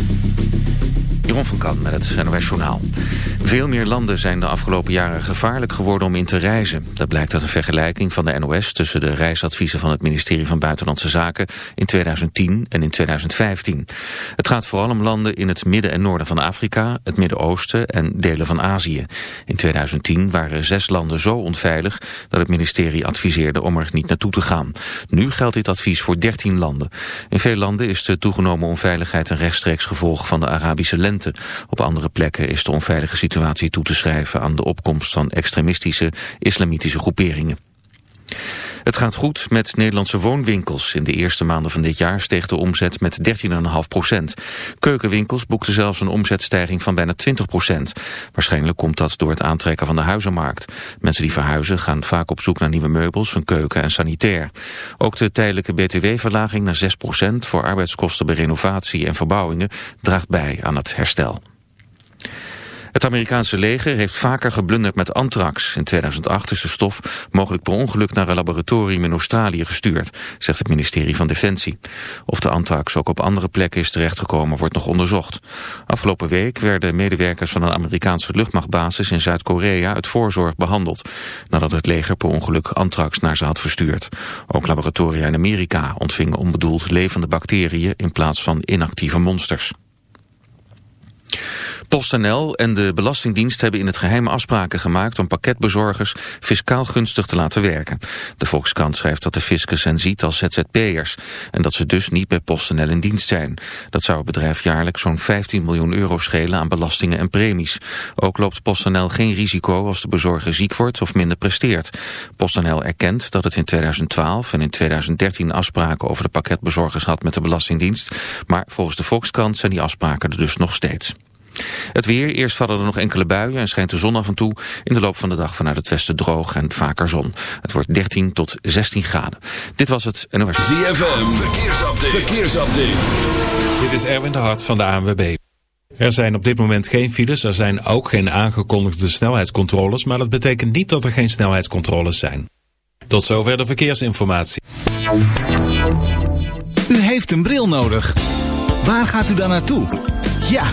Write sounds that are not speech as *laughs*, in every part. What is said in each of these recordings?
Thank you. Jeroen van Kan met het NOS Journaal. Veel meer landen zijn de afgelopen jaren gevaarlijk geworden om in te reizen. Dat blijkt uit een vergelijking van de NOS tussen de reisadviezen van het ministerie van Buitenlandse Zaken in 2010 en in 2015. Het gaat vooral om landen in het midden en noorden van Afrika, het Midden-Oosten en delen van Azië. In 2010 waren zes landen zo onveilig dat het ministerie adviseerde om er niet naartoe te gaan. Nu geldt dit advies voor 13 landen. In veel landen is de toegenomen onveiligheid een rechtstreeks gevolg van de Arabische lente op andere plekken is de onveilige situatie toe te schrijven aan de opkomst van extremistische islamitische groeperingen. Het gaat goed met Nederlandse woonwinkels. In de eerste maanden van dit jaar steeg de omzet met 13,5 procent. Keukenwinkels boekten zelfs een omzetstijging van bijna 20 procent. Waarschijnlijk komt dat door het aantrekken van de huizenmarkt. Mensen die verhuizen gaan vaak op zoek naar nieuwe meubels, een keuken en sanitair. Ook de tijdelijke btw-verlaging naar 6 procent voor arbeidskosten bij renovatie en verbouwingen draagt bij aan het herstel. Het Amerikaanse leger heeft vaker geblunderd met anthrax. In 2008 is de stof mogelijk per ongeluk naar een laboratorium in Australië gestuurd, zegt het ministerie van Defensie. Of de anthrax ook op andere plekken is terechtgekomen wordt nog onderzocht. Afgelopen week werden medewerkers van een Amerikaanse luchtmachtbasis in Zuid-Korea uit voorzorg behandeld, nadat het leger per ongeluk anthrax naar ze had verstuurd. Ook laboratoria in Amerika ontvingen onbedoeld levende bacteriën in plaats van inactieve monsters. PostNL en de Belastingdienst hebben in het geheim afspraken gemaakt om pakketbezorgers fiscaal gunstig te laten werken. De Volkskrant schrijft dat de fiscus hen ziet als ZZP'ers en dat ze dus niet bij PostNL in dienst zijn. Dat zou het bedrijf jaarlijks zo'n 15 miljoen euro schelen aan belastingen en premies. Ook loopt PostNL geen risico als de bezorger ziek wordt of minder presteert. PostNL erkent dat het in 2012 en in 2013 afspraken over de pakketbezorgers had met de Belastingdienst, maar volgens de Volkskrant zijn die afspraken er dus nog steeds. Het weer, eerst vallen er nog enkele buien en schijnt de zon af en toe. In de loop van de dag vanuit het westen droog en vaker zon. Het wordt 13 tot 16 graden. Dit was het NOS. ZFM, verkeersupdate. verkeersupdate. Dit is Erwin de Hart van de ANWB. Er zijn op dit moment geen files, er zijn ook geen aangekondigde snelheidscontroles, maar dat betekent niet dat er geen snelheidscontroles zijn. Tot zover de verkeersinformatie. U heeft een bril nodig. Waar gaat u dan naartoe? Ja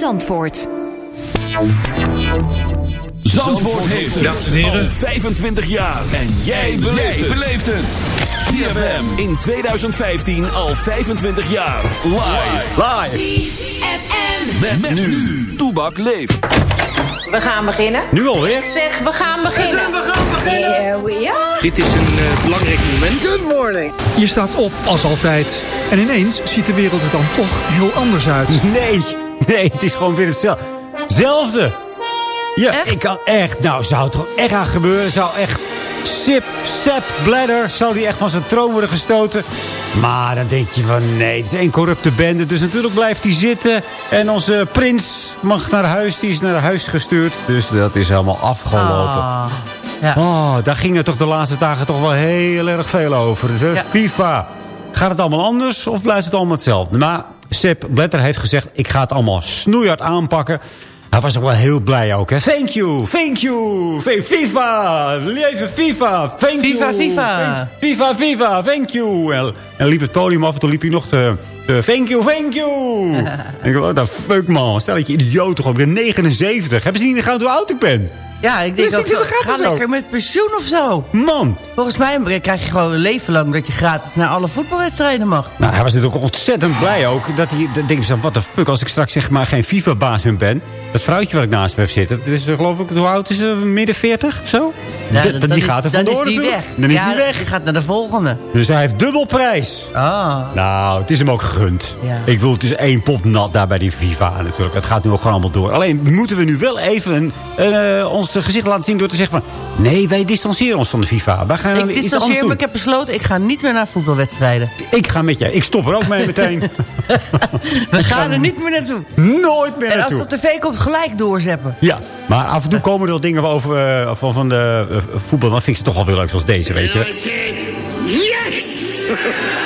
Zandvoort. Zandvoort heeft het Dames en heren. al 25 jaar. En jij beleeft het. ZFM in 2015 al 25 jaar. Live. Live. Met, met nu. Toebak leeft. We gaan beginnen. Nu alweer? Zeg, we gaan beginnen. We gaan beginnen. Here we are. Dit is een eh, belangrijk moment. Good morning. Je staat op als altijd. En ineens ziet de wereld er dan toch heel anders uit. Nee, *laughs* nee, het is gewoon weer hetzelfde. Hetzelfde. Ja, ik kan echt, nou zou het toch echt gaan gebeuren. Zou echt, Sip, Sepp, Bladder, zou die echt van zijn troon worden gestoten. Maar dan denk je van, nee, het is één corrupte bende. Dus natuurlijk blijft hij zitten. En onze prins mag naar huis, die is naar huis gestuurd. Dus dat is helemaal afgelopen. ja. Oh, daar ging het toch de laatste dagen toch wel heel erg veel over. De Ja. FIFA. Gaat het allemaal anders of blijft het allemaal hetzelfde? Maar Sepp Blatter heeft gezegd, ik ga het allemaal snoeihard aanpakken. Hij was ook wel heel blij ook, hè. Thank you, thank you. FIFA, leven FIFA. Thank FIFA, you. FIFA. FIFA, FIFA, thank you. En, en liep het podium af en toe liep hij nog te... te thank you, thank you. en *laughs* ik dacht, what the fuck man. Stel dat je idioot toch op. Ik ben 79. Hebben ze niet in de gaten hoe oud ik ben? Ja, ik denk Dus ook zo, dat ga er lekker met pensioen of zo. Man. Volgens mij krijg je gewoon een leven lang dat je gratis naar alle voetbalwedstrijden mag. Nou, hij was natuurlijk ook ontzettend blij ook. Dat hij, dan denk ik zo, what the fuck, als ik straks zeg maar geen FIFA-baas meer ben. Dat vrouwtje wat ik naast me heb zitten, dat is eh, geloof ik, hoe oud is ze? Midden 40 of zo? Ja, die gaat er is, dan vandoor is die weg. Dan is ja, die weg. Die gaat naar de volgende. Dus hij heeft dubbel prijs. Ah. Nou, het is hem ook gegund. Ja. Ik bedoel, het is één pop nat daar bij die FIFA natuurlijk. Het gaat nu ook gewoon allemaal door. Alleen moeten we nu wel even eh, ons gezicht laten zien door te zeggen van... Nee, wij distancieren ons van de FIFA. Wij gaan Ik iets anders distancieer me, ik heb besloten, ik ga niet meer naar voetbalwedstrijden. Ik ga met je. Ik stop er ook mee meteen. *laughs* *laughs* We gaan er niet meer naartoe. Nooit meer En als naartoe. het op tv komt, gelijk doorzeppen. Ja, maar af en toe komen er wel dingen over, eh, van, van de eh, voetbal. Dan vind ik ze toch wel weer leuk, zoals deze, weet je. Yes! *laughs*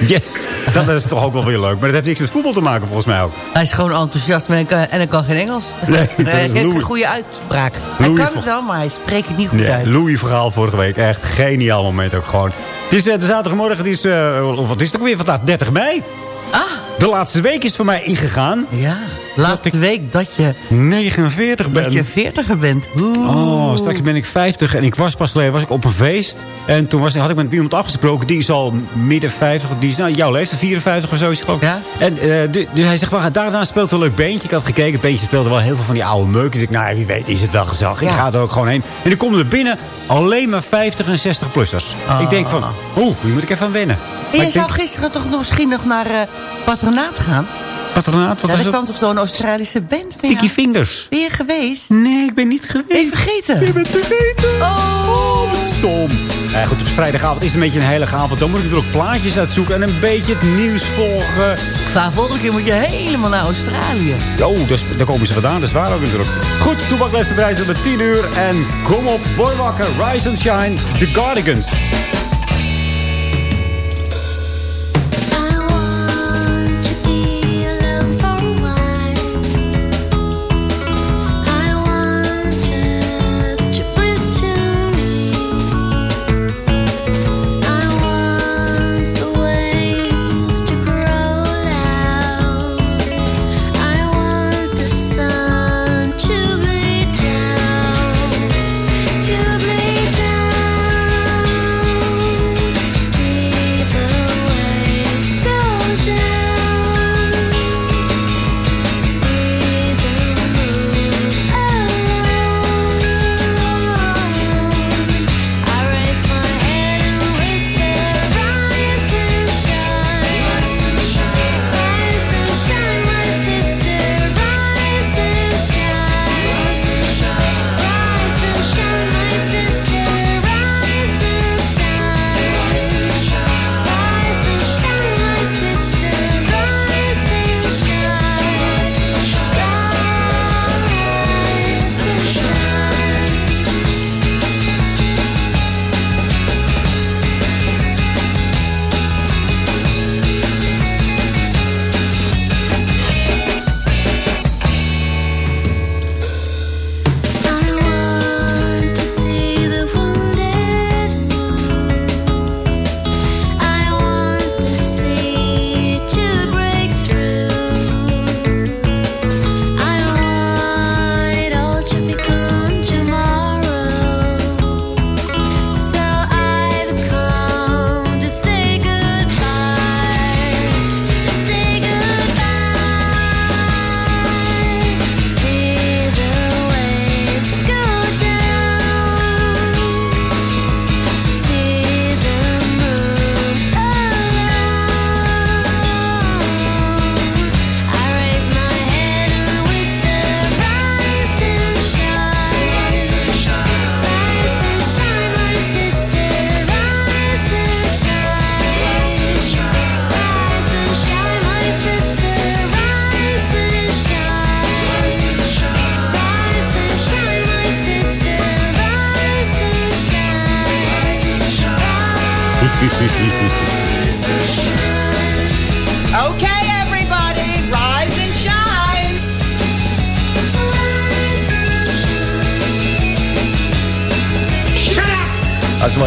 Yes! Dat is toch ook wel weer leuk. Maar dat heeft niks met voetbal te maken, volgens mij ook. Hij is gewoon enthousiast en kan- en hij kan geen Engels. Nee, *laughs* dat hij is heeft Louis. een goede uitspraak. Hij kan het wel, maar hij spreekt het niet goed Nee, uit. Louis verhaal vorige week. Echt geniaal moment ook gewoon. Het is eh, de zaterdagmorgen, het is, eh, of wat is het ook weer vandaag? 30 mei. Ah, De laatste week is voor mij ingegaan. ja. Laatste week dat je, 49 ben. dat je veertiger bent. Oeh. Oh, straks ben ik 50 en ik was pas geleden was ik op een feest. En toen was, had ik met iemand afgesproken, die is al midden 50. Die is nou, jouw leeftijd, 54 of zo is het geloof ik. Ja. En eh, du- dus hij zegt, wel, daarna speelt een leuk beentje. Ik had gekeken, het beentje speelde wel heel veel van die oude meuk. Dus ik, nou wie weet is het wel gezellig. Ik Ja. ga er ook gewoon heen. En ik kom er binnen alleen maar 50 en 60-plussers. Ah. Ik denk van, oeh, hier moet ik even aan wennen. En je zou denk, gisteren toch nog misschien nog naar eh, Patronaat gaan? Patronaat, wat ja, is het? kwam toch zo'n Australische band van Sticky? Fingers. Ben je geweest? Nee, ik ben niet geweest. Ben je vergeten? Je bent vergeten. Oh. wat stom. Goed, op vrijdagavond is het een beetje een heilige avond. Dan moet ik natuurlijk plaatjes uitzoeken en een beetje het nieuws volgen. Ga volgende keer moet je helemaal naar Australië. Oh, dus, daar komen ze vandaan. Dat is waar ook natuurlijk. Goed, Toebak blijft de prijs met 10 uur. En kom op, word wakker. Rise and shine. The Gardigans.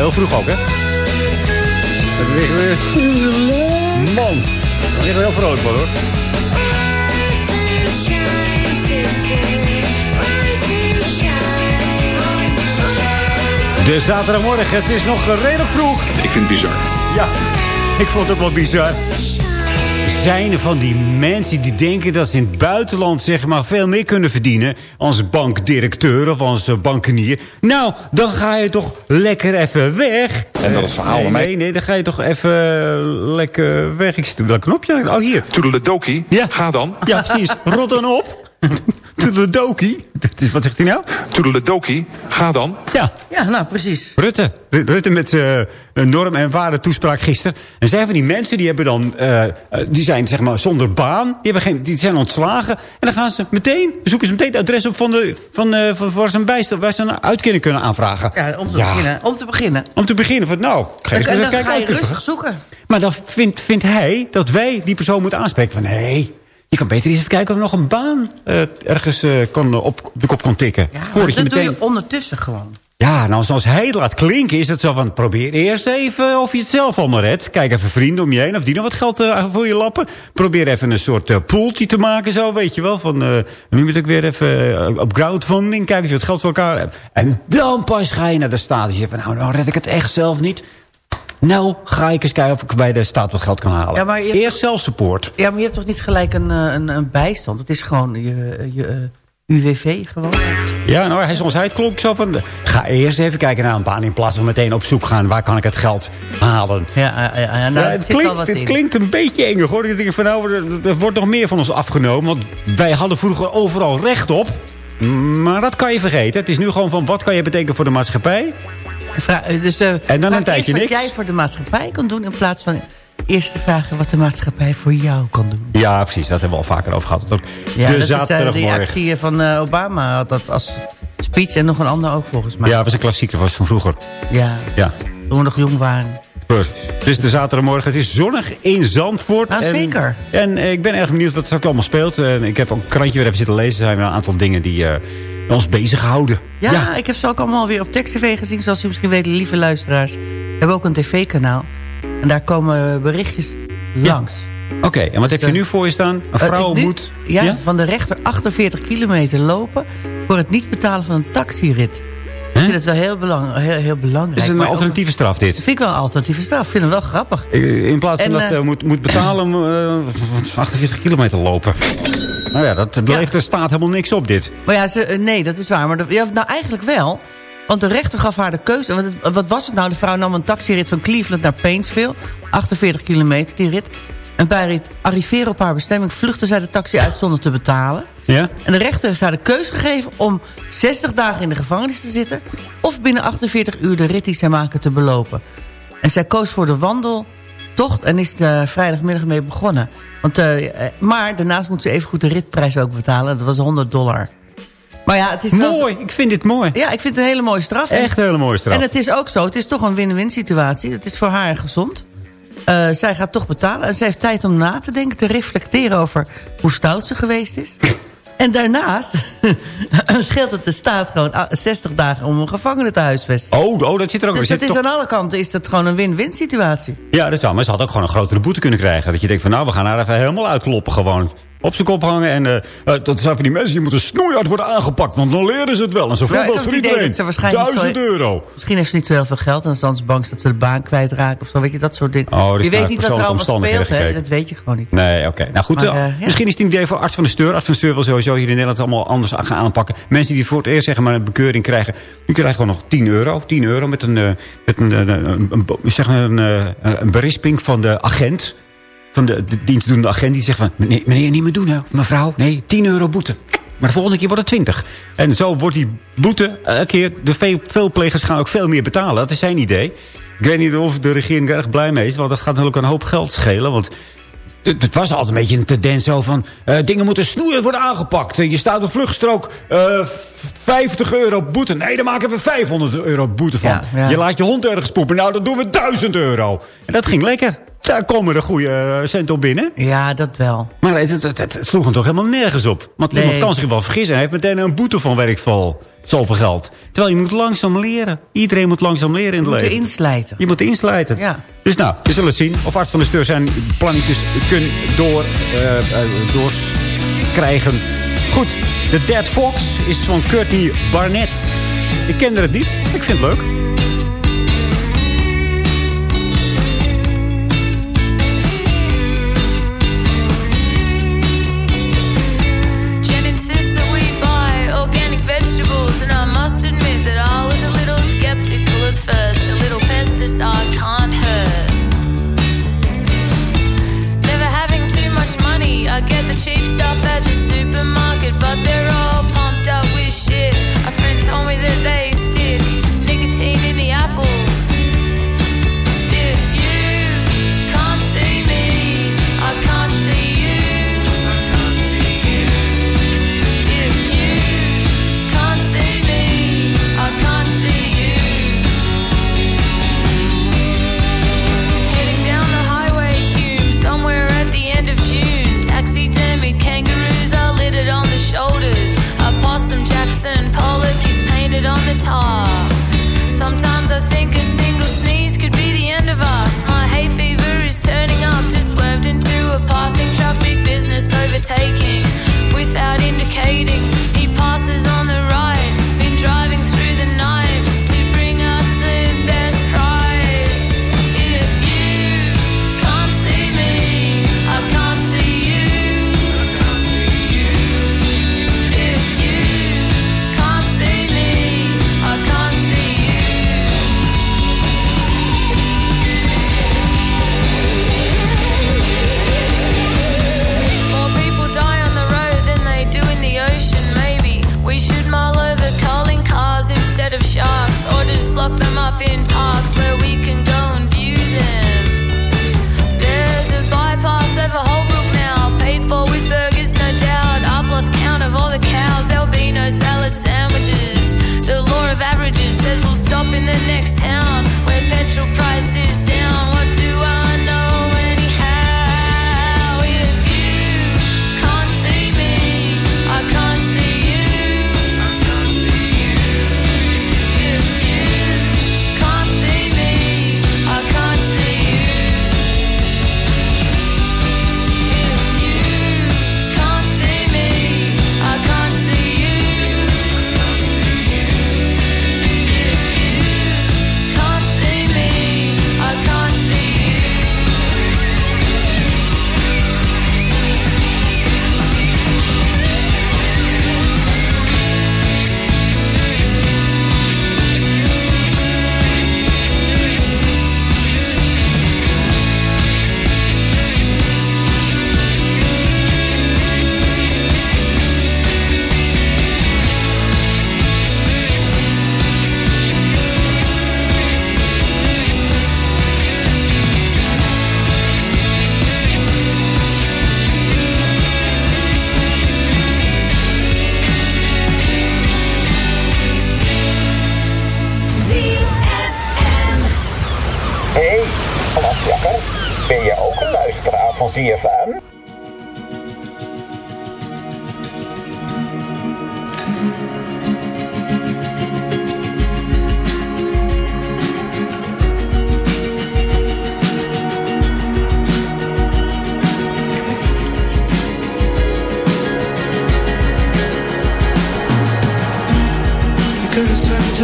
Heel vroeg ook, hè? Dat ligt weer... Man, dat ligt wel heel vrolijk van, hoor. De zaterdagmorgen, het is nog redelijk vroeg. Ik vind het bizar. Ja, ik vond het ook wel bizar. Zijn er van die mensen die denken dat ze in het buitenland zeg maar, veel meer kunnen verdienen... als bankdirecteur of als eh, bankenier? Nou, dan ga je toch lekker even weg. En dat is verhaal nee, mij. nee, nee, dan ga je toch even eh, lekker weg. Ik zit op dat knopje. Oh, hier. Toedeledokie, Ja. ga dan. Ja, precies. Rot dan op. *laughs* Is- Wat zegt hij nou? Toedeledokie, ga dan. Ja, Ja, nou, precies. Rutte. Ru- Rutte met zijn norm- en waarde toespraak gisteren. En zijn van die mensen die hebben dan... eh, eh, die zijn zeg maar zonder baan. Die, hebben geen, die zijn ontslagen. En dan gaan ze meteen... zoeken ze meteen het adres op van, de, van, eh, van waar ze een bijstand... waar ze een uitkering kunnen aanvragen. Ja, om te Ja. beginnen. Om te beginnen. Om te beginnen van nou... Ik ga Dan, eens dan, ga je rustig zoeken. Maar dan vindt, vindt hij dat wij die persoon moeten aanspreken. Van nee, je kan beter eens even kijken of er nog een baan eh, ergens eh, kan, op, op de kop kan tikken. Ja, Voordat dat je meteen... doe je ondertussen gewoon. Ja, nou, zoals hij het laat klinken is het zo van... probeer eerst even of je het zelf allemaal redt. Kijk even vrienden om je heen of die nog wat geld eh, voor je lappen. Probeer even een soort uh, poeltje te maken zo, weet je wel. Van, eh nu moet ik weer even eh, op crowdfunding kijken of je wat geld voor elkaar hebt. En dan pas ga je naar de staat. Je zegt van, nou, nou red ik het echt zelf niet. Nou, ga ik eens kijken of ik bij de staat wat geld kan halen. Ja, maar je Eerst zelfsupport. Ja, maar je hebt toch niet gelijk een, eh, een, een bijstand? Het is gewoon je, je eh, UWV gewoon. Ja, nou, hij, zoals hij klonk zo van... ga eerst even kijken naar een baan in plaats van meteen op zoek gaan... waar kan ik het geld halen. Ja, ja, ja, nou, Ja, het, klinkt, het in. klinkt een beetje eng, hoor. Ik denk van, nou, er, er wordt nog meer van ons afgenomen. Want wij hadden vroeger overal recht op. Maar dat kan je vergeten. Het is nu gewoon van, wat kan je betekenen voor de maatschappij? Eh, dus, eh, En dan een tijdje niks. wat jij voor de maatschappij kan doen... in plaats van eerst te vragen wat de maatschappij voor jou kan doen. Ja, precies. Dat hebben we al vaker over gehad. Ook Ja, de dat is eh, die zaterdagmorgen. actie van eh, Obama had dat als speech... en nog een ander ook volgens mij. Ja, dat was een klassieker was van vroeger. Ja, Ja, toen we nog jong waren. Dus de zaterdagmorgen. Het is zonnig in Zandvoort. Nou, en, zeker. En ik ben erg benieuwd wat er allemaal speelt. En ik heb ook een krantje weer even zitten lezen. Er zijn een aantal dingen die ons bezighouden. Ja, ik heb ze ook allemaal weer op tekst-tv gezien. Zoals u misschien weet, lieve luisteraars. We hebben ook een tv-kanaal. En daar komen berichtjes langs. Oké, en wat heb je nu voor je staan? Een Eh, vrouw nu- moet... Ja, van de rechter 48 kilometer lopen... voor het niet betalen van een taxirit. Ik vind het wel heel, belang, heel, heel belangrijk. is een maar ook- alternatieve straf dit. vind ik wel een alternatieve straf. Ik vind hem wel grappig. Eh, In plaats van En, dat eh, je moet, moet betalen om eh, *laughs* 48 kilometer lopen. Nou ja, dat leeft de staat helemaal niks op dit. Maar ja, ze, eh, nee, dat is waar. Maar dat- ja, nou, eigenlijk wel. Want de rechter gaf haar de keuze. Want het- wat was het nou? De vrouw nam een taxirit van Cleveland naar Painesville. 48 kilometer, die rit. En bij het arriveren op haar bestemming vluchtte zij de taxi uit zonder te betalen. Ja? En de rechter heeft haar de keuze gegeven om 60 dagen in de gevangenis te zitten... of binnen 48 uur de rit die zij maken te belopen. En zij koos voor de wandeltocht en is de vrijdagmiddag mee begonnen. Want, eh, eh, maar daarnaast moet ze even goed de ritprijs ook betalen. Dat was 100 dollar. Maar ja, het is wel- Mooi, ik vind dit mooi. Ja, ik vind het een hele mooie straf. Echt een hele mooie straf. En het is ook zo, het is toch een win-win situatie. Het is voor haar gezond. Eh, zij gaat toch betalen. En zij heeft tijd om na te denken, te reflecteren over hoe stout ze geweest is. En daarnaast *laughs* scheelt het de staat gewoon ah, 60 dagen om een gevangene te huisvesten. Oh, oh, dat zit er ook. Dus dat is toch- aan alle kanten is dat gewoon een win-win situatie. Ja, dat is wel. Maar ze had ook gewoon een grotere boete kunnen krijgen. Dat je denkt van nou, we gaan haar even helemaal uitkloppen gewoon. Op zijn kop hangen. En eh, eh, dat zijn van die mensen die moeten snoeihard worden aangepakt. Want dan leren ze het wel. En Ja, voor het idee iedereen. dat ze niet Duizend euro. Misschien heeft ze niet zo heel veel geld en dan is ze bang dat ze de baan kwijtraakt of zo. Weet je, dat soort dingen. Oh, je weet niet wat er allemaal speelt, hè? Dat weet je gewoon niet. Nee, oké. Nou goed, Maar, eh, ja. misschien is het een idee voor arts van de steur. Arts van de steur wil sowieso hier in Nederland allemaal anders gaan aanpakken. Mensen die voor het eerst zeggen maar een bekeuring krijgen. Die krijgen gewoon nog 10 euro. 10 euro met een, met een, een, een, een, een- zeg maar een, een berisping van de agent. Van de, de dienstdoende agent die zegt van... Meneer, meneer niet meer doen, hè? Of mevrouw. Nee, 10 euro boete. Maar de volgende keer wordt het 20. En zo wordt die boete elke keer... De veel, veel plegers gaan ook veel meer betalen. Dat is zijn idee. Ik weet niet of de regering er erg blij mee is. Want dat gaat natuurlijk een hoop geld schelen. Want het het was altijd een beetje een tendens zo van... eh, dingen moeten snoeien worden aangepakt. Eh, Je staat op vluchtstrook, eh, 50 euro boete. Nee, daar maken we 500 euro boete van. Ja, ja. Je laat je hond ergens poepen. Nou, dan doen we 1000 euro. En dat ging lekker daar komen de goede eh, centen op binnen. Ja, dat wel. Maar het, sloeg hem toch helemaal nergens op. Want nee. iemand kan zich wel vergissen. Hij heeft meteen een boete van werkval. Zoveel geld. Terwijl je moet langzaam leren. Iedereen moet langzaam leren in het leven. Je moet inslijten. Je moet inslijten. Ja. Dus nou, we zullen het zien. Of arts van de steur zijn plannetjes kunnen door, eh, eh, uh, krijgen. Goed, The Dead Fox is van Courtney Barnett. Ik kende het niet. Ik vind het leuk. overtaking without indicating. He passes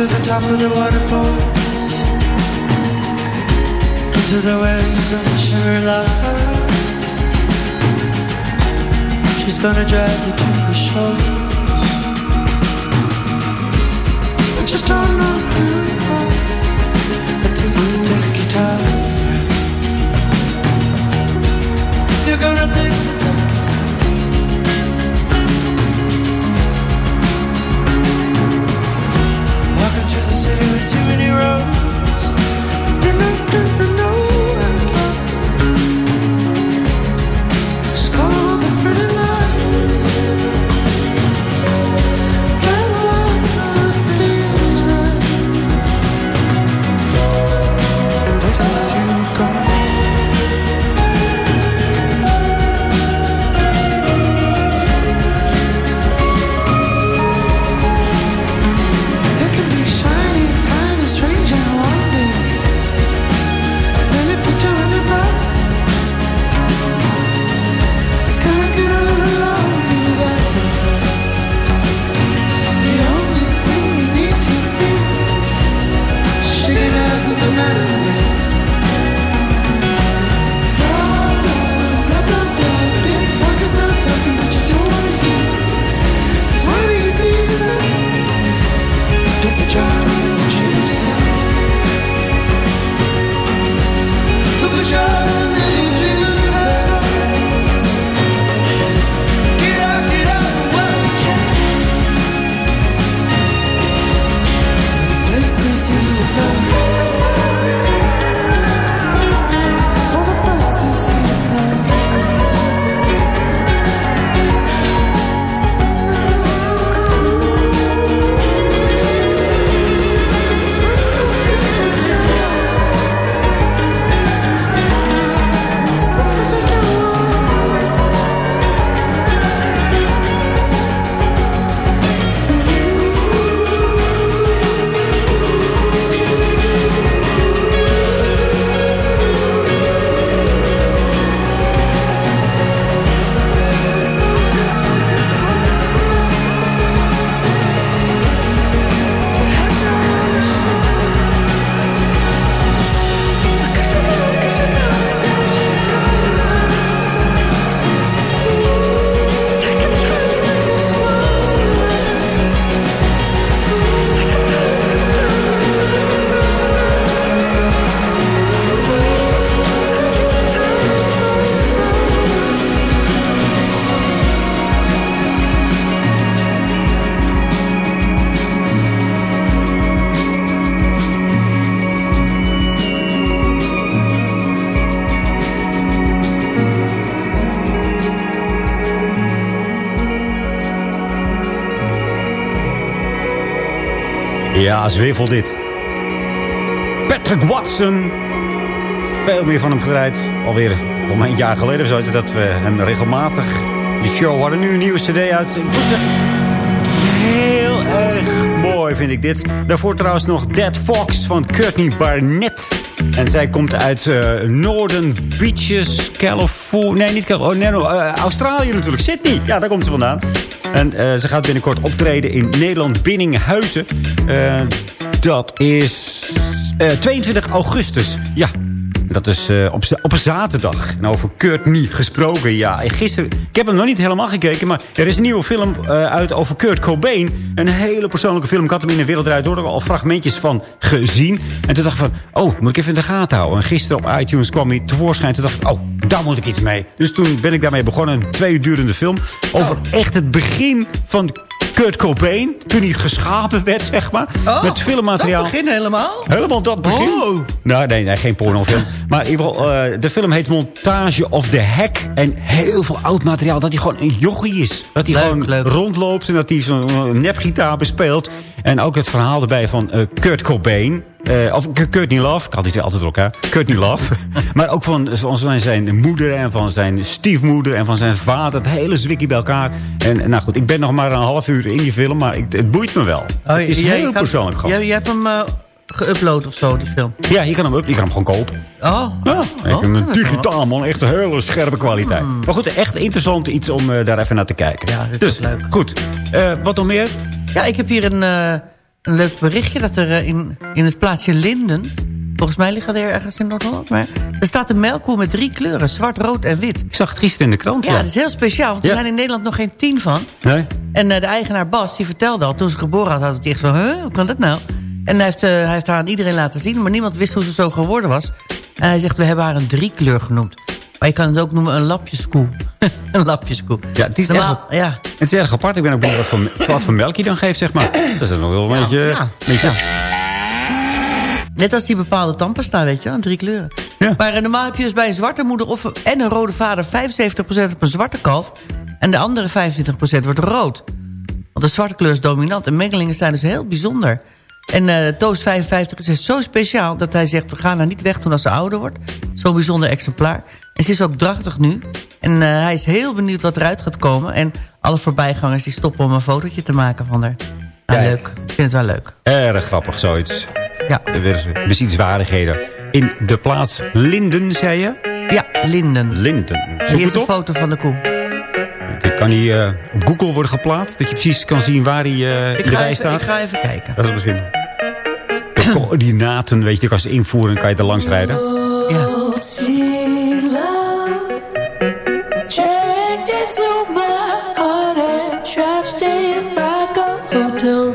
to the top of the waterfalls Into the waves of the shimmer light She's gonna drag you to the shore. But you don't know who you are. I take take your time You're gonna take to too many roads. Jerusalem. To the zwevel dit. Patrick Watson. Veel meer van hem gedraaid. Alweer om een jaar geleden of zo. Dat we hem regelmatig de show hadden. Nu een nieuwe cd uit. Ik moet zeggen, heel erg mooi vind ik dit. Daarvoor trouwens nog Dead Fox van Courtney Barnett. En zij komt uit uh, Northern Beaches, Californië. Nee, niet Californië. Oh, nee, no, uh, Australië natuurlijk. Sydney. Ja, daar komt ze vandaan. En uh, ze gaat binnenkort optreden in Nederland Binninghuizen. Uh, dat is uh, 22 augustus. Ja, dat is uh, op, op een zaterdag. En over Courtney gesproken. Ja, gisteren, ik heb hem nog niet helemaal gekeken. Maar er is een nieuwe film uh, uit over Kurt Cobain. Een hele persoonlijke film. Ik had hem in de wereld eruit door al fragmentjes van gezien. En toen dacht ik van, oh, moet ik even in de gaten houden. En gisteren op iTunes kwam hij tevoorschijn. Toen dacht ik, oh, daar moet ik iets mee. Dus toen ben ik daarmee begonnen. Een twee uur durende film. Over echt het begin van Kurt Cobain. Toen hij geschapen werd, zeg maar. Oh, met filmmateriaal. Dat begin helemaal? Helemaal dat begin. Oh. Nou, nee, nee, geen pornofilm. maar in ieder geval, uh, de film heet Montage of the Hack. En heel veel oud materiaal. Dat hij gewoon een jochie is. Dat hij leuk, gewoon leuk. rondloopt. En dat hij zo'n nepgitaar bespeelt. En ook het verhaal erbij van uh, Kurt Cobain. Uh, of Courtney Love, ik had die twee altijd door elkaar. Courtney Love. *laughs* maar ook van, van zijn moeder en van zijn stiefmoeder en van zijn vader. Het hele zwikkie bij elkaar. En nou goed, ik ben nog maar een half uur in die film, maar ik, het boeit me wel. Oh, het is heel persoonlijk gewoon. Jij, jij hebt hem uh, geüpload of zo, die film? Ja, je kan hem, up, je kan hem gewoon kopen. Oh. Ja, ik een digitaal man, echt een hele scherpe kwaliteit. Hmm. Maar goed, echt interessant iets om uh, daar even naar te kijken. Ja, dus, is leuk. Goed, uh, wat nog meer? Ja, ik heb hier een, uh, een leuk berichtje dat er in, in het plaatsje Linden... Volgens mij liggen er ergens in Noord-Holland. Maar er staat een melkkoe met drie kleuren. Zwart, rood en wit. Ik zag het gisteren in de krant. Ja, Ja, dat is heel speciaal. Want er Ja. zijn in Nederland nog geen tien van. Nee? En uh, de eigenaar Bas, die vertelde al... toen ze geboren had, had hij echt van... Huh, hoe kan dat nou? En hij heeft, uh, hij heeft haar aan iedereen laten zien. Maar niemand wist hoe ze zo geworden was. En hij zegt, we hebben haar een driekleur genoemd. Maar je kan het ook noemen een lapjeskoe. *laughs* een lapjeskoe. Ja, het is, Normaal, erg, ja. het is erg apart. Ik ben ook benieuwd wat voor, wat voor melk je dan geeft, zeg maar. *clears throat* Dat is nog wel een beetje... ja. beetje Net als die bepaalde tandpasta, weet je, aan drie kleuren. Ja. Maar uh, normaal heb je dus bij een zwarte moeder of, en een rode vader... 75% op een zwarte kalf. En de andere 25% wordt rood. Want de zwarte kleur is dominant. En mengelingen zijn dus heel bijzonder. En uh, Toast 55 is zo speciaal dat hij zegt... we gaan haar niet wegdoen als ze ouder wordt. Zo'n bijzonder exemplaar. En ze is ook drachtig nu. En uh, hij is heel benieuwd wat eruit gaat komen. En alle voorbijgangers die stoppen om een fotootje te maken van haar. Nou, Ja. leuk. Ik vind het wel leuk. Erg grappig, zoiets. Ja. Bezienswaardigheden. In de plaats Linden, zei je? Ja, Linden. Linden. Hier is een foto van de koe. Kan die uh, op Google worden geplaatst? Dat je precies kan zien waar hij uh, in de rij even, staat? ik ga even kijken. Dat is misschien... De coördinaten, weet je, die kan ze invoeren en kan je er langs rijden. Ja. Checked into my heart and trashed it like a hotel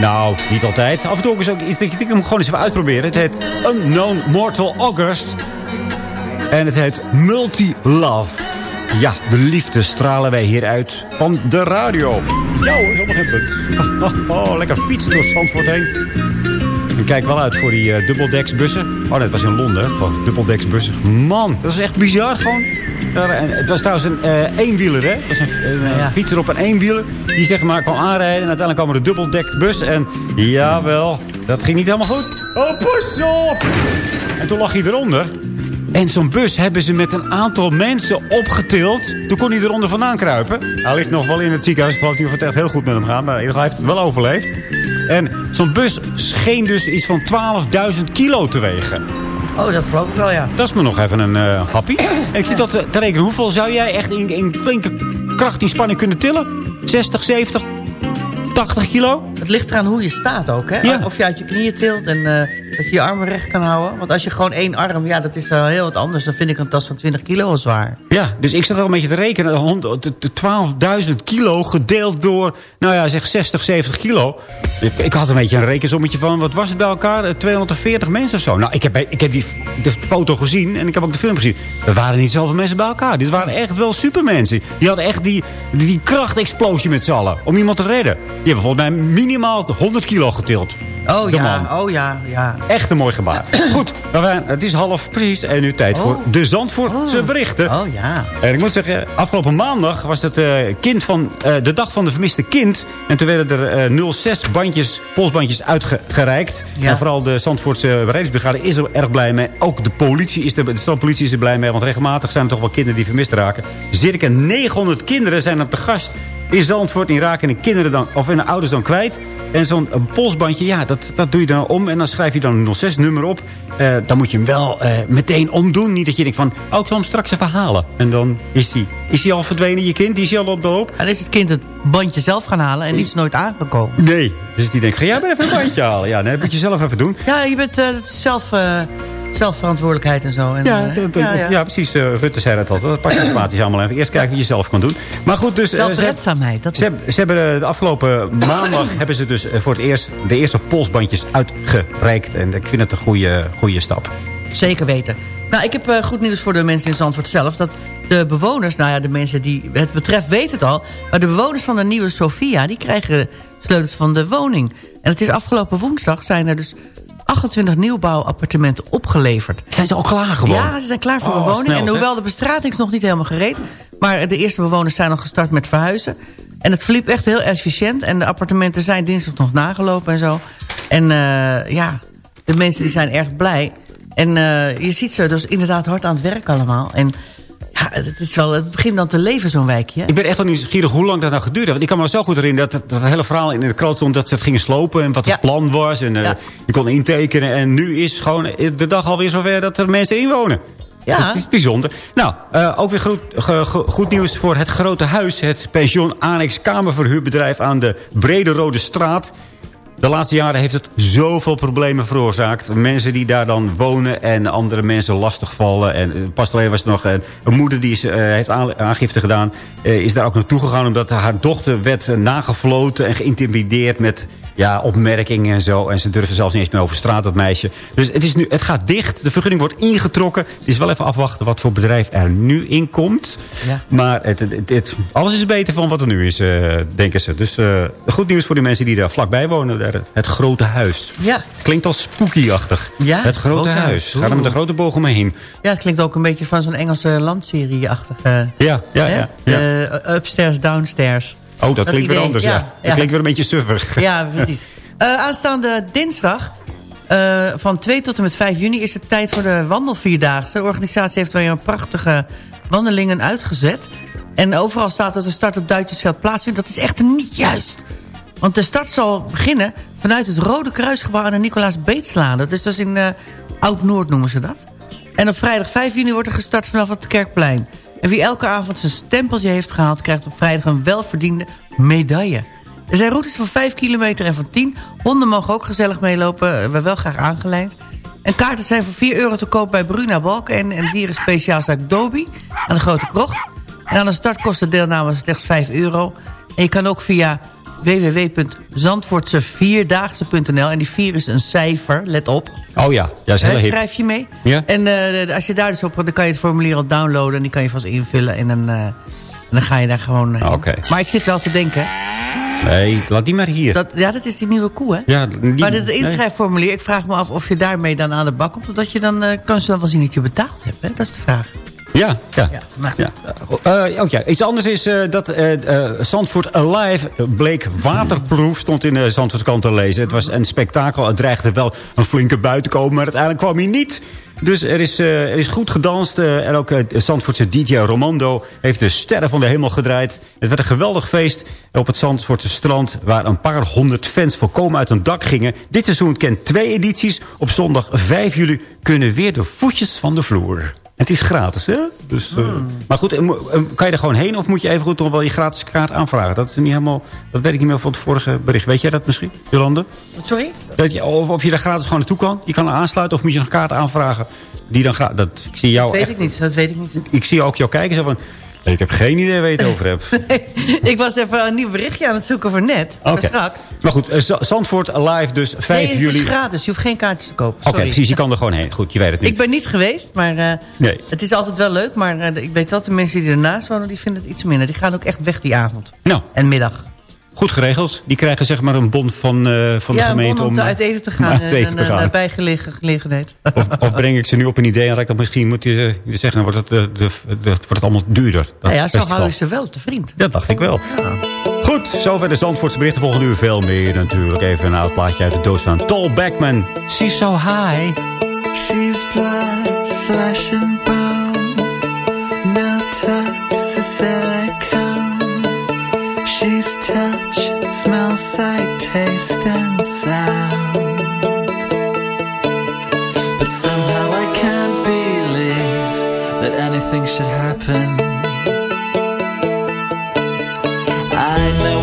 Nou, niet altijd. Af en toe is ook iets dat ik hem gewoon eens even uitproberen. Het heet Unknown Mortal August. En het heet Multi-Love. Ja, de liefde stralen wij hier uit van de radio. Ja helemaal geen punt. *laughs* Oh, lekker fietsen door Zandvoort heen. En kijk wel uit voor die uh, dubbeldeks-bussen. Oh, het was in Londen. Gewoon dubbeldeks-bussen. Man, dat is echt bizar gewoon. Daar, en het was trouwens een uh, eenwieler, hè? Het was een, een fietser op een eenwieler. Die zeg maar kwam aanrijden. En uiteindelijk kwam er een dubbeldekbus. En jawel, dat ging niet helemaal goed. Oh, pas op! En toen lag hij eronder. En zo'n bus hebben ze met een aantal mensen opgetild. Toen kon hij eronder vandaan kruipen. Hij ligt nog wel in het ziekenhuis. Ik geloof niet of het echt heel goed met hem gaat. Maar in ieder geval heeft het wel overleefd. En zo'n bus scheen dus iets van 12.000 kilo te wegen. Oh, dat geloof ik wel, ja. Dat is me nog even een uh, ik zit dat te, te rekenen. Hoeveel zou jij echt in, in flinke kracht in spanning kunnen tillen? 60, 70, 80 kilo? Het ligt eraan hoe je staat ook, hè? Ja. Of je uit je knieën tilt en uh, dat je je armen recht kan houden. Want als je gewoon één arm, ja, dat is uh, heel wat anders. Dan vind ik een tas van 20 kilo al zwaar. Ja, dus ik zat al een beetje te rekenen. 12.000 kilo gedeeld door, nou ja, zeg 60, 70 kilo. Ik, had een beetje een rekensommetje van, wat was het bij elkaar? 240 mensen of zo. Nou, ik heb, ik heb die foto gezien en ik heb ook de film gezien. Er waren niet zoveel mensen bij elkaar. Dit waren echt wel supermensen. Die hadden echt die, die, die krachtexplosie met z'n allen. Om iemand te redden. Die hebben volgens mij minimaal 100 kilo getild. Oh de ja, man. oh ja, ja. Echt een mooi gebaar. *clears throat* Goed, het is half precies en nu tijd oh. voor de Zandvoortse oh. berichten. Oh ja. En ik moet zeggen, afgelopen maandag was het uh, kind van, uh, de dag van de vermiste kind. En toen werden er uh, 06 bandjes, polsbandjes uitgereikt. Ja. En vooral de Zandvoortse reddingsbrigade is er erg blij mee. Ook de politie is er, de strandpolitie is er blij mee. Want regelmatig zijn er toch wel kinderen die vermist raken. Circa 900 kinderen zijn er te gast in Zandvoort. En raken de kinderen dan, of hun ouders dan kwijt. En zo'n polsbandje, ja, dat, dat doe je dan om. En dan schrijf je dan een 06-nummer op. Uh, dan moet je hem wel uh, meteen omdoen. Niet dat je denkt van, oh, ik zal hem straks even halen. En dan is hij is al verdwenen, je kind? Is hij al op de hoop? En is het kind het bandje zelf gaan halen en is nooit aangekomen? Nee. Dus die denkt, ga jij maar even een bandje halen. Ja, dat moet je zelf even doen. Ja, je bent uh, zelf... zelfverantwoordelijkheid en zo. En, ja, uh, ja, ja. ja, precies. Uh, Rutte zei dat al. Dat participatisch allemaal even. Eerst kijken wat je zelf kan doen. Maar goed, dus... Zelfredzaamheid. Ze, ze, ze, hebben de afgelopen maandag... *coughs* hebben ze dus voor het eerst de eerste polsbandjes uitgereikt. En ik vind het een goede, goede stap. Zeker weten. Nou, ik heb goed nieuws voor de mensen in Zandvoort zelf. Dat de bewoners, nou ja, de mensen die het betreft weten het al... maar de bewoners van de nieuwe Sofia, die krijgen sleutels van de woning. En het is afgelopen woensdag zijn er dus 28 nieuwbouwappartementen opgeleverd. Zijn ze al klaar gewoon? Ja, ze zijn klaar voor oh, bewoning. Snel, en hoewel de bestrating is nog niet helemaal gereed... maar de eerste bewoners zijn al gestart met verhuizen. En het verliep echt heel efficiënt. En de appartementen zijn dinsdag nog nagelopen en zo. En uh, ja, de mensen die zijn erg blij. En uh, je ziet ze dus inderdaad hard aan het werk allemaal. En Ja, het, is wel, het begint dan te leven, zo'n wijkje. hè? Ik ben echt wel nieuwsgierig hoe lang dat nou geduurd heeft. Want ik kan me zo goed herinneren dat het, dat het hele verhaal in de krant stond... dat ze het gingen slopen en wat het plan was. En eh, je kon intekenen. En nu is gewoon de dag alweer zover dat er mensen inwonen. Ja. Dat is bijzonder. Nou, eh, ook weer goed, ge- ge- goed nieuws voor het Grote Huis. Het pension Annex Kamerverhuurbedrijf aan de Brede Rode Straat. De laatste jaren heeft het zoveel problemen veroorzaakt. Mensen die daar dan wonen en andere mensen lastigvallen. En eh, pas alleen was er nog een, moeder die eh, heeft aan- aangifte gedaan. eh, is daar ook naartoe gegaan omdat haar dochter werd nagefloten en geïntimideerd met ja, opmerkingen en zo. En ze durfde zelfs niet eens meer over straat, dat meisje. Dus het, is nu, het gaat dicht. De vergunning wordt ingetrokken. Het is wel even afwachten wat voor bedrijf er nu in komt. Ja. Maar het, het, het- alles is beter van wat er nu is, eh, denken ze. Dus eh, goed nieuws voor die mensen die daar vlakbij wonen. Daar, het grote huis. Ja. Klinkt als spooky-achtig. Ja, het grote huis. huis. Ga er met een grote boog omheen. Ja, het klinkt ook een beetje van zo'n Engelse landserie-achtige... Ja, ja, ja. ja. Eh, upstairs, downstairs. Oh, dat, klinkt weer anders, ja. ja, Dat klinkt weer een beetje suffig. *laughs* Ja, precies. Eh, aanstaande dinsdag eh, van 2 tot en met 5 juni is het tijd voor de wandelvierdaagse. De organisatie heeft weer een prachtige wandelingen uitgezet. En overal staat dat de start op Duitsersveld plaatsvindt. Dat is echt niet juist. Want de start zal beginnen vanuit het Rode Kruisgebouw aan de Nicolaas Beetslaan. Dat is dus in eh, Oud-Noord noemen ze dat. En op vrijdag 5 juni wordt er gestart vanaf het Kerkplein. En wie elke avond zijn stempeltje heeft gehaald... krijgt op vrijdag een welverdiende medaille. Er zijn routes van 5 kilometer en van 10. Honden mogen ook gezellig meelopen, eh, maar wel graag aangelijnd. En kaarten zijn voor 4 euro te koop bij Bruna Balken... en, en dierenspeciaalzaak Dobi aan de Grote Krocht. En aan de start kost de deelname slechts 5 euro. En je kan ook via www.zandvoortsevierdaagse.nl... en die 4 is een cijfer, let op. Oh ja, ja is heel Hè, hip. schrijf je mee. Ja. En eh, als je daar dus op dan kan je het formulier al downloaden... en die kan je vast invullen en dan, eh, dan ga je daar gewoon... eh, Oké. Maar ik zit wel te denken... Nee, laat die maar hier. Dat, ja, dat is die nieuwe koe, hè? ja, die- maar het inschrijfformulier, ik vraag me af of je daarmee dan aan de bak komt. Omdat je dan, eh, kan ze dan wel zien dat je betaald hebt, hè? Dat is de vraag. Ja, ja. nou. ja. Eh, oh ja, iets anders is eh, dat eh, Zandvoort Alive bleek waterproof. Stond in de Zandvoortse krant te lezen. Het was een spektakel. Het dreigde wel een flinke bui te komen. Maar uiteindelijk kwam hij niet. Dus er is, er is goed gedanst. en ook uh, Zandvoortse DJ Romando heeft de sterren van de hemel gedraaid. Het werd een geweldig feest op het Zandvoortse strand... waar een paar honderd fans volkomen uit een dak gingen. Dit seizoen kent twee edities. Op zondag 5 juli kunnen weer de voetjes van de vloer. Het is gratis, hè? Dus, eh, Maar goed, eh, eh, kan je er gewoon heen... of moet je even goed nog wel je gratis kaart aanvragen? Dat, is niet helemaal, dat weet ik niet meer van het vorige bericht. Weet jij dat misschien, Jolande? Sorry? Dat je, of, of je daar gratis gewoon naartoe kan? Je kan aansluiten of moet je een kaart aanvragen? Die dan dat, ik zie jou Dat weet echt- ik niet, dat weet ik niet. Ik zie ook jou kijken zo van... Ik heb geen idee waar je het over hebt. *laughs* ik was even een nieuw berichtje aan het zoeken voor net. Oké. Straks. Maar goed, eh, Zandvoort live dus 5 nee, het juli. is gratis. Je hoeft geen kaartjes te kopen. Oké, precies. Je kan er gewoon heen. Goed, je weet het niet. Ik ben niet geweest, maar eh, Nee. het is altijd wel leuk. Maar eh, ik weet wel, de mensen die ernaast wonen, die vinden het iets minder. Die gaan ook echt weg die avond. Nou. En middag. Goed geregeld. Die krijgen zeg maar een bon van, eh, van de gemeente om, om eh, uit eten te gaan. uit en eten te een, gaan. een bijgelegen gelegenheid. *laughs* Of, of breng ik ze nu op een idee en raak dat misschien moet je, je zeggen, wordt het, eh, de, de, wordt het allemaal duurder. Dat Nou ja, zo festival. hou je ze wel te vriend. Dat dacht ik wel. Goed, zover de Zandvoortse berichten. Volgende uur veel meer natuurlijk. Even een oud plaatje uit de doos van Tol Backman. She's so high. She's blood, flesh and bone. No touch, so silicone. She's touch, smell, sight, taste, and sound. But somehow I can't believe that anything should happen. I know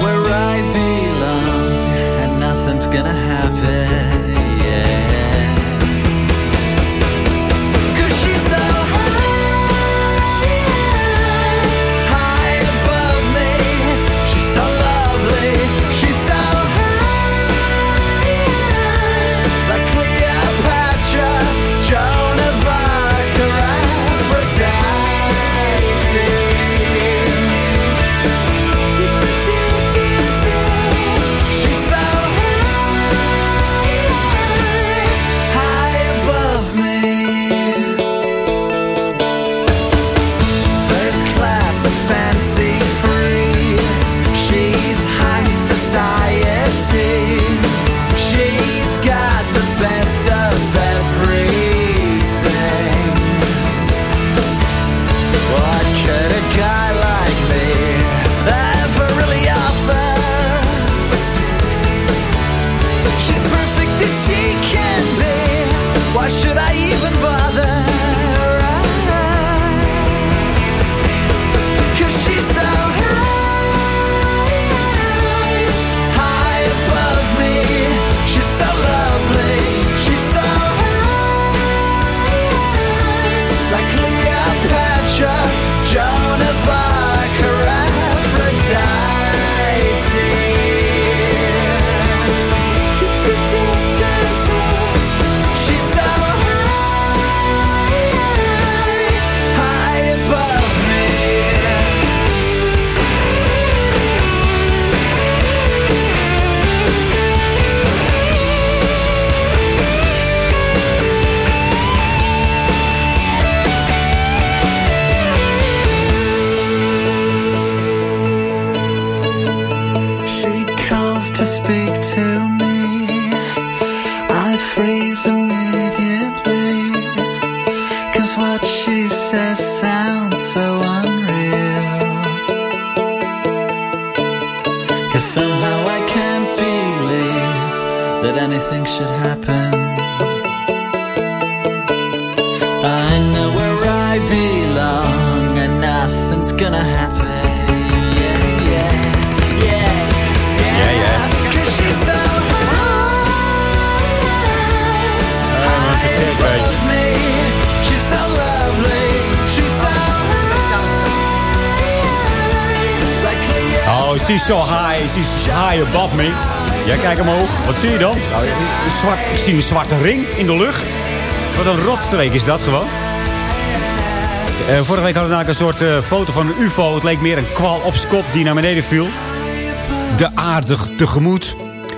Jij kijkt omhoog. Wat zie je dan? Nou, een zwart, ik zie een zwarte ring in de lucht. Wat een rotstreek is dat gewoon. Eh, vorige week hadden we namelijk een soort eh, foto van een ufo. Het leek meer een kwal op kop die naar beneden viel. De aarde tegemoet.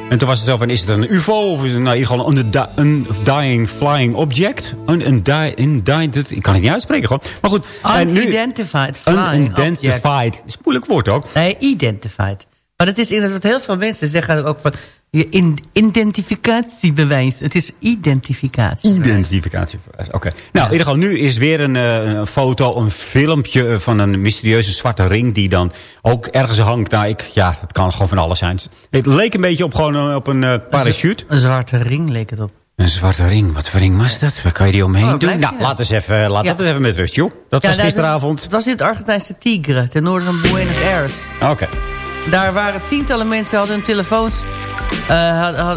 En toen was het zo van, is het een ufo? Of is het nou in ieder geval een undying flying object? Een undy- undying... Ik kan het niet uitspreken gewoon. Maar goed. nu, Unidentified flying object. unidentified. is een moeilijk woord ook. Nee, identified. Maar dat is inderdaad wat heel veel mensen zeggen ook van... Je in, identificatiebewijs. Het is identificatie. Identificatie. Oké. Nou, in ieder geval, nu is weer een, eh, een foto, een filmpje eh, van een mysterieuze zwarte ring... die dan ook ergens hangt. Nou, ik, ja, het kan gewoon van alles zijn. Het leek een beetje op, gewoon, eh, op een parachute. Een zwarte ring leek het op. Een zwarte ring. Wat voor ring was dat? Waar kan je die omheen Oh, doen? Nou, laat, eens even, laat Ja. dat eens even met rust, joh. Dat was Ja, gisteravond. Het was in het Argentijnse Tigre, ten noorden van Buenos Aires. Oké. Daar waren tientallen mensen, hadden hun telefoons... eh,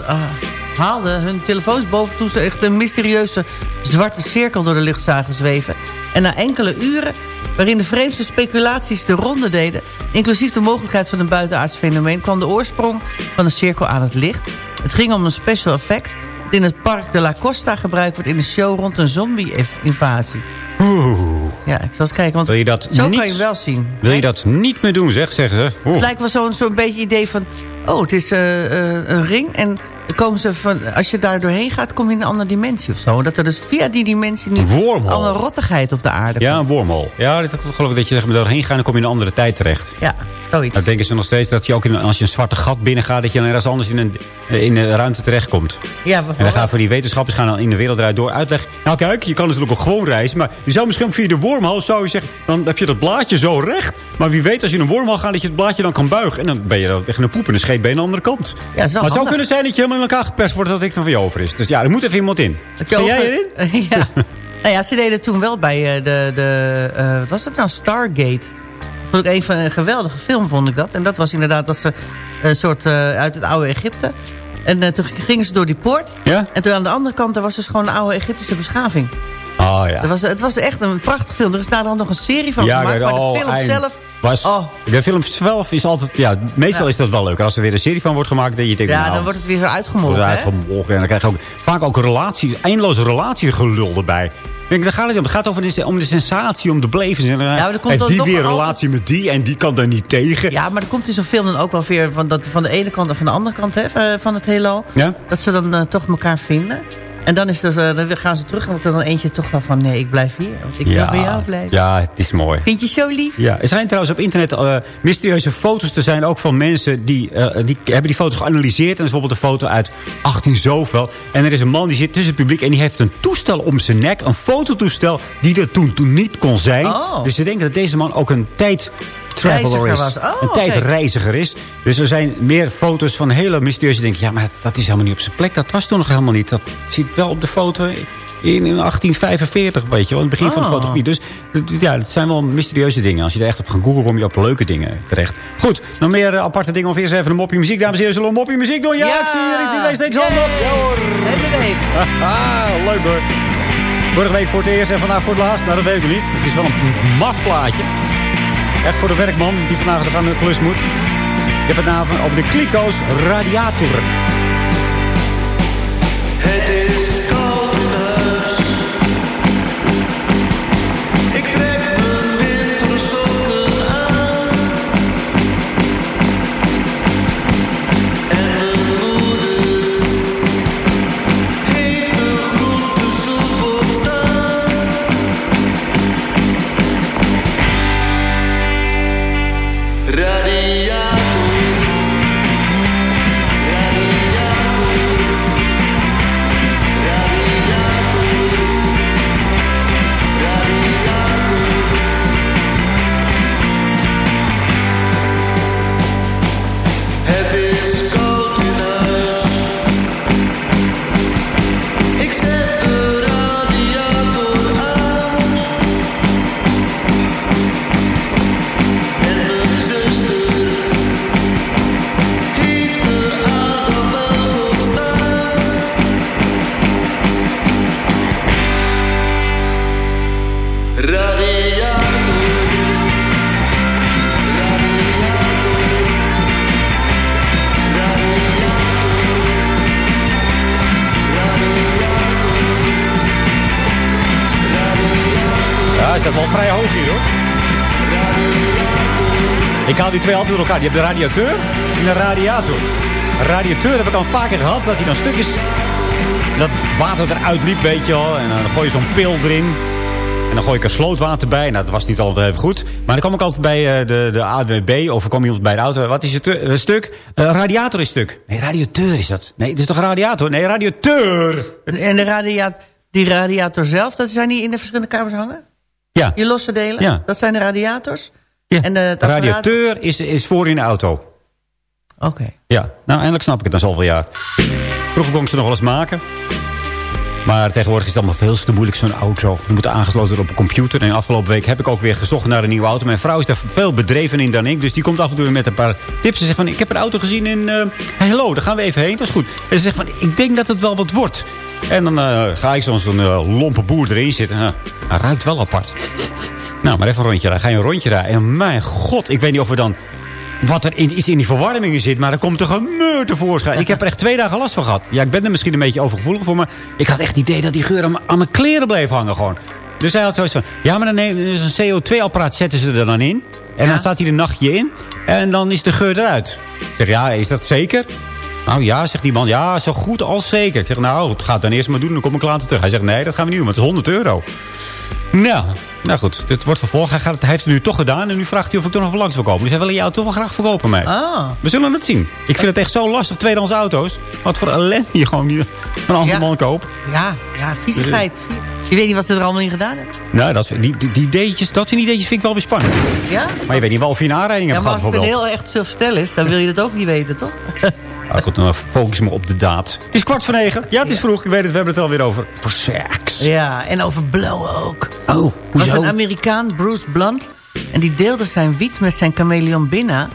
haalden hun telefoons boven toen ze echt een mysterieuze zwarte cirkel door de lucht zagen zweven. En na enkele uren, waarin de vreemdste speculaties de ronde deden... inclusief de mogelijkheid van een buitenaards fenomeen... kwam de oorsprong van de cirkel aan het licht. Het ging om een special effect... dat in het Park de la Costa gebruikt wordt in de show rond een zombie-invasie. Oeh. Ja, ik zal eens kijken, want Wil je dat zo niet- kan je wel zien. Wil je dat niet meer doen, zeg, zeggen ze. Het lijkt wel zo'n zo'n beetje idee van... oh, het is eh, eh, een ring en komen ze van, als je daar doorheen gaat... kom je in een andere dimensie of zo. Dat er dus via die dimensie nu wormhole. alle rottigheid op de aarde Ja, een wormhole. Ja, dat geloof ik dat je zeg maar, doorheen gaat... en dan kom je in een andere tijd terecht. Ja, zoiets. Nou denken ze nog steeds dat je ook in, als je een zwarte gat binnengaat... dat je dan ergens anders in, een, in de ruimte terechtkomt. Ja, En dan gaan voor die wetenschappers gaan dan in de wereld eruit door uitleggen. Nou kijk, je kan natuurlijk ook gewoon reizen. Maar je zou misschien via de wormhole zou je zeggen... dan heb je dat blaadje zo recht. Maar wie weet als je in een wormhole gaat dat je het blaadje dan kan buigen. En dan ben je dan weg in een poep en een scheet bij een andere kant. Ja, is wel maar het zou kunnen zijn dat je helemaal in elkaar geperst wordt... dat ik van je over is. Dus ja, er moet even iemand in. Je Ga jij erin? *laughs* ja. nou ja, ze deden toen wel bij eh, de... de eh, wat was dat nou? Stargate. Vond ik een van een geweldige film, vond ik dat. En dat was inderdaad dat ze een soort eh, uit het oude Egypte... En eh, toen gingen ze door die poort. Ja? En toen aan de andere kant, daar was dus gewoon een oude Egyptische beschaving. Oh ja. Dat was, het was echt een prachtig film. Er is daar dan nog een serie van Ja, gemaakt. maar- Maar oh, de film eind- zelf... Was, Oh. De film zelf is altijd... Ja, meestal Ja. is dat wel leuk. Als er weer een serie van wordt gemaakt... dat je denkt, Ja, nou, dan wordt het weer uitgemolken. uitgemolken. En dan krijg je ook vaak ook relatie, eindeloze relatiegelul erbij. Denk, daar gaat het om. Het gaat over de, om de sensatie, om de beleving. En dan maar komt heeft dan die weer een altijd- relatie met die en die kan daar niet tegen. Ja, maar er komt in zo'n film dan ook wel weer van, dat, van de ene kant en van de andere kant hè, van- het heelal. Ja? Dat ze dan eh, toch elkaar vinden. En dan, is er, eh, dan gaan ze terug en dan er dan eentje toch wel van... nee, ik blijf hier, want ik wil bij jou blijven. ja, het is mooi. Vind je zo lief? Ja, er zijn trouwens op internet eh, mysterieuze foto's te zijn. Ook van mensen die, eh, die hebben die foto's geanalyseerd. En dat is bijvoorbeeld een foto uit 18 zoveel. En er is een man die zit tussen het publiek. En die heeft een toestel om zijn nek. Een fototoestel die er toen, toen niet kon zijn. Oh. Dus ze denken dat deze man ook een tijd... Traveler Reiziger is. was. Oh, een tijdreiziger is. Dus er zijn meer foto's van hele mysterieuze dingen. Ja, maar dat is helemaal niet op zijn plek. Dat was toen nog helemaal niet. Dat zit wel op de foto. in, in 1845, weet je wel. In het begin van de Oh. fotografie. Dus ja, het zijn wel mysterieuze dingen. Als je er echt op gaat googlen, kom je op leuke dingen terecht. Goed, nog meer eh, aparte dingen. Of eerst even een mopje muziek. Dames en heren, zullen we een mopje muziek doen? Ja, Ja. ik zie. Iedereen steekt handen op. Ja hoor. En de week. Haha, *laughs* leuk hoor. Vorige week voor het eerst en vandaag voor het laatst. Nou, dat weet ik niet. Het is wel een maf plaatje. Echt voor de werkman die vandaag de klus moet. Ik heb het over de Kliko's radiator. Twee altijd door elkaar. Je hebt de radiateur en de radiator. Radiateur heb ik al een paar keer gehad. Dat hij dan stukjes... Dat water eruit liep, weet je wel. En dan gooi je zo'n pil erin. En dan gooi ik er slootwater bij. Nou, dat was niet altijd even goed. Maar dan kwam ik altijd bij eh, de, de AWB. Of kwam iemand bij de auto. Wat is het eh, stuk? Eh, radiator is stuk. Nee, radiateur is dat. Nee, het is toch radiator? Nee, radiateur. En- En de radiator, die radiator zelf, dat zijn die in de verschillende kamers hangen? Ja. Die losse delen? Ja. Dat zijn de radiators? Ja. En de, het apparaat- Radiateur is, is voor in de auto. Oké. Ja, nou eindelijk snap ik het na zoveel jaar. Vroeger kon ik ze nog wel eens maken. Maar tegenwoordig is het allemaal veel te moeilijk, zo'n auto. Die moet aangesloten worden op een computer. En de afgelopen week heb ik ook weer gezocht naar een nieuwe auto. Mijn vrouw is daar veel bedreven in dan ik. Dus die komt af en toe weer met een paar tips. Ze zegt van, ik heb een auto gezien in uh, Hello. Daar gaan we even heen, dat is goed. En ze zegt van, ik denk dat het wel wat wordt. En dan uh, ga ik zo'n uh, lompe boer erin zitten. Hij ruikt wel apart. Nou, maar even een rondje rijden. Ga je een rondje rijden. En mijn god, ik weet niet of we dan wat er in, iets in die verwarmingen zit. Maar er komt een meur tevoorschijn. Ik heb er echt twee dagen last van gehad. Ja, ik ben er misschien een beetje overgevoelig voor. Maar ik had echt het idee dat die geur aan, aan mijn kleren bleef hangen gewoon. Dus hij had zoiets van... Ja, maar dan dus een CO2-apparaat zetten ze er dan in. En ja. dan staat hij een nachtje in. En dan is de geur eruit. Ik zeg, ja, is dat zeker? Nou ja, zegt die man. Ja, zo goed als zeker. Ik zeg, nou, het gaat dan eerst maar doen. Dan kom ik later terug. Hij zegt, nee, dat gaan we niet doen. Want het is 100 euro. Nou, nou goed, dit wordt vervolgd. Hij, gaat, hij heeft het nu toch gedaan en nu vraagt hij of ik er nog langs wil komen. Dus hij wil jou toch wel graag verkopen mij. Ah. We zullen het zien. Ik vind het echt zo lastig, tweedehands auto's. Wat voor ellende je gewoon niet een andere ja. man koopt. Ja, ja, viezigheid. Je weet niet wat ze er allemaal in gedaan hebben. Nou, dat, die, die, die dat ideetjes vind ik wel weer spannend. Ja? Maar je weet niet wel of je een aanrijding ja, hebt gehad maar als het heel echt zo stel is, dan wil je dat ook niet weten, toch? *laughs* Nou goed, dan focus me op de daad. Het is kwart voor negen. Ja, het is vroeg. Ik weet het, we hebben het alweer over. Voor seks. Ja, en over blowen ook. Oh, Er was een Amerikaan, Bruce Blunt. En die deelde zijn wiet met zijn chameleon Binna.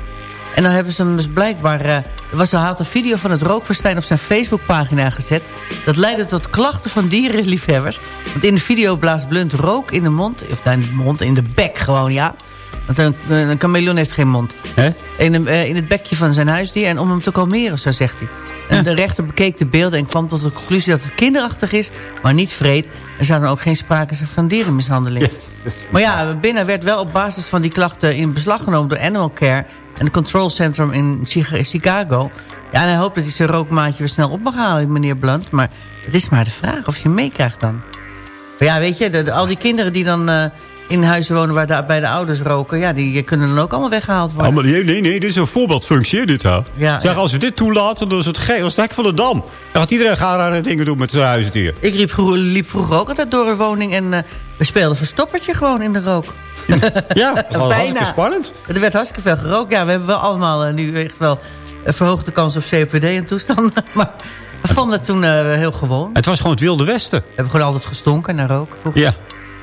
En dan hebben ze hem dus blijkbaar... Uh, was, hij had een video van het rookverstijn op zijn Facebookpagina gezet. Dat leidde tot klachten van dierenliefhebbers. Want in de video blaast Blunt rook in de mond. Of nou, in de mond, in de bek gewoon, ja. Want een, een chameleon heeft geen mond. Hè? In, uh, in het bekje van zijn huisdier. En om hem te kalmeren, zo zegt hij. En ja. de rechter bekeek de beelden en kwam tot de conclusie dat het kinderachtig is, maar niet vreed. Er zou dan ook geen sprake zijn van dierenmishandeling. Yes. Maar ja, binnen werd wel op basis van die klachten in beslag genomen door Animal Care en het Control Centrum in Chicago. Ja, en hij hoopt dat hij zijn rookmaatje weer snel op mag halen, meneer Blunt. Maar het is maar de vraag of je meekrijgt dan. Maar ja, weet je, de, de, al die kinderen die dan... Uh, in huizen wonen waar de, bij de ouders roken... ja, die kunnen dan ook allemaal weggehaald worden. Oh, nee, nee, nee, dit is een voorbeeldfunctie, dit, hè? Ja, zeg, ja. als we dit toelaten, dan is het gek als het hek van de dam. Dan gaat iedereen rare dingen doen met zijn huisdier. Ik liep vroeger, liep vroeger ook altijd door een woning... en uh, we speelden verstoppertje gewoon in de rook. ja, *laughs* dat was hartstikke spannend. Er werd hartstikke veel gerookt. Ja, we hebben wel allemaal uh, nu echt wel... een verhoogde kans op COPD en toestanden. *laughs* maar We vonden het toen eh, heel gewoon. Het was gewoon het wilde westen. We hebben gewoon altijd gestonken naar rook. vroeger. Ja.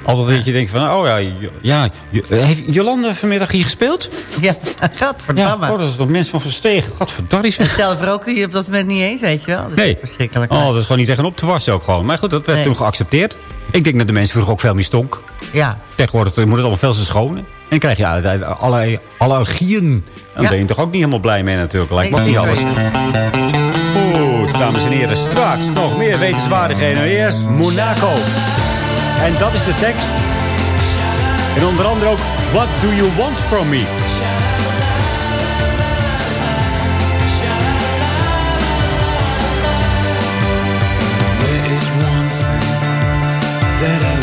Altijd dat je denkt van, oh ja, ja Jo- heeft Jolanda vanmiddag hier gespeeld? Ja, Ja, gadverdamme. oh, dat is toch mensen van Verstegen. Gadverdarrie zeg. stel voor ook die op dat moment niet eens, weet je wel. Dat is Nee. verschrikkelijk. Oh, dat is gewoon niet tegenop te wassen ook gewoon. Maar goed, dat werd Nee. toen geaccepteerd. Ik denk dat de mensen vroeger ook veel meer stonk. Ja. Tegenwoordig moet het allemaal veel te schoon. En dan krijg je allerlei- allerlei allergieën. Daar Ja. ben je toch ook niet helemaal blij mee natuurlijk. Lijkt me niet alles. Goed, dames en heren. Straks nog meer wetenswaardigheden. Eerst Monaco. En dat is de tekst. En onder andere ook What do you want from me? One thing that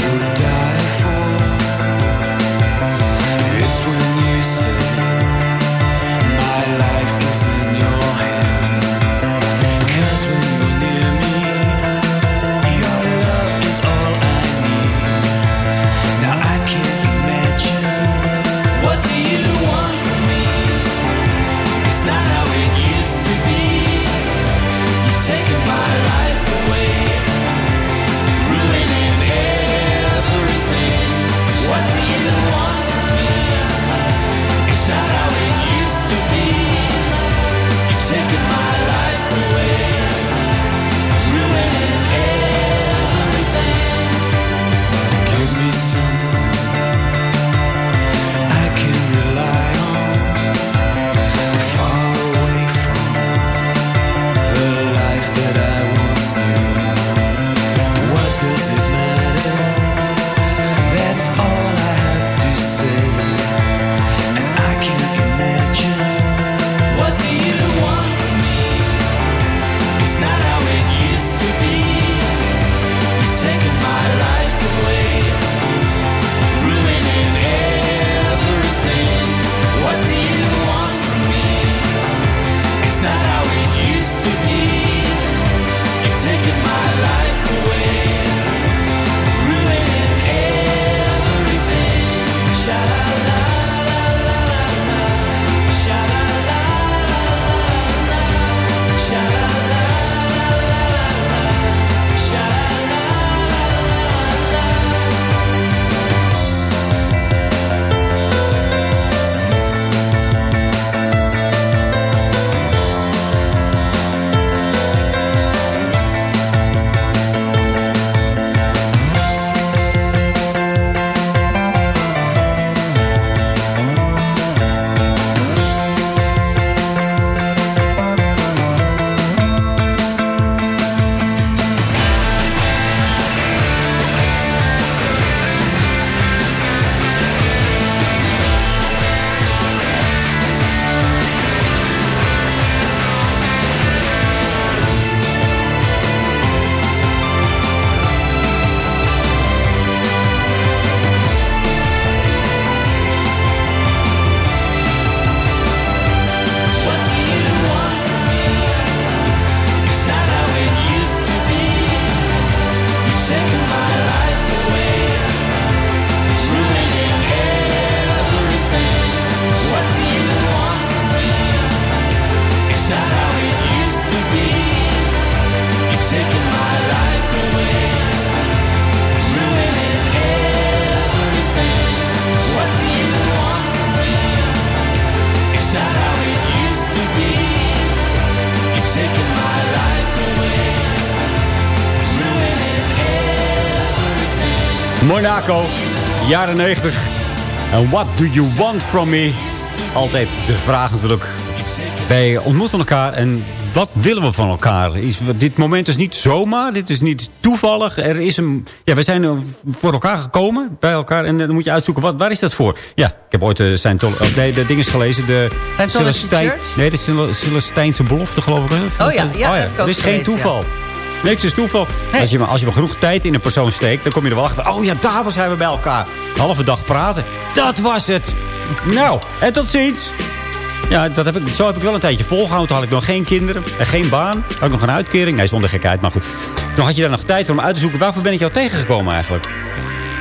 Monaco, jaren 90. En what do you want from me? Altijd de vraag natuurlijk. Wij ontmoeten elkaar en wat willen we van elkaar? Is, dit moment is niet zomaar, dit is niet toevallig. Er is een, ja, we zijn eh, voor elkaar gekomen, bij elkaar. En dan moet je uitzoeken, wat, waar is dat voor? Ja, ik heb ooit de, zijn tol, oh, nee, de dinges gelezen. De Celestijn-? Nee, de Cele- Celestijnse belofte geloof ik. Oh ja, ja, ik ook Er is geen gelezen, toeval. Niks is toeval. Als, je, maar- als je maar genoeg tijd in een persoon steekt... dan kom je er wel achter. Oh ja, daar zijn we bij elkaar. Een halve dag praten. Dat was het. Nou, en tot ziens. Ja, dat heb ik, zo heb ik wel een tijdje volgehouden. Toen had ik nog geen kinderen en geen baan. Had ik nog een uitkering. Nee, zonder gekheid, maar goed. Toen had je daar nog tijd om uit te zoeken... waarvoor ben ik jou tegengekomen eigenlijk?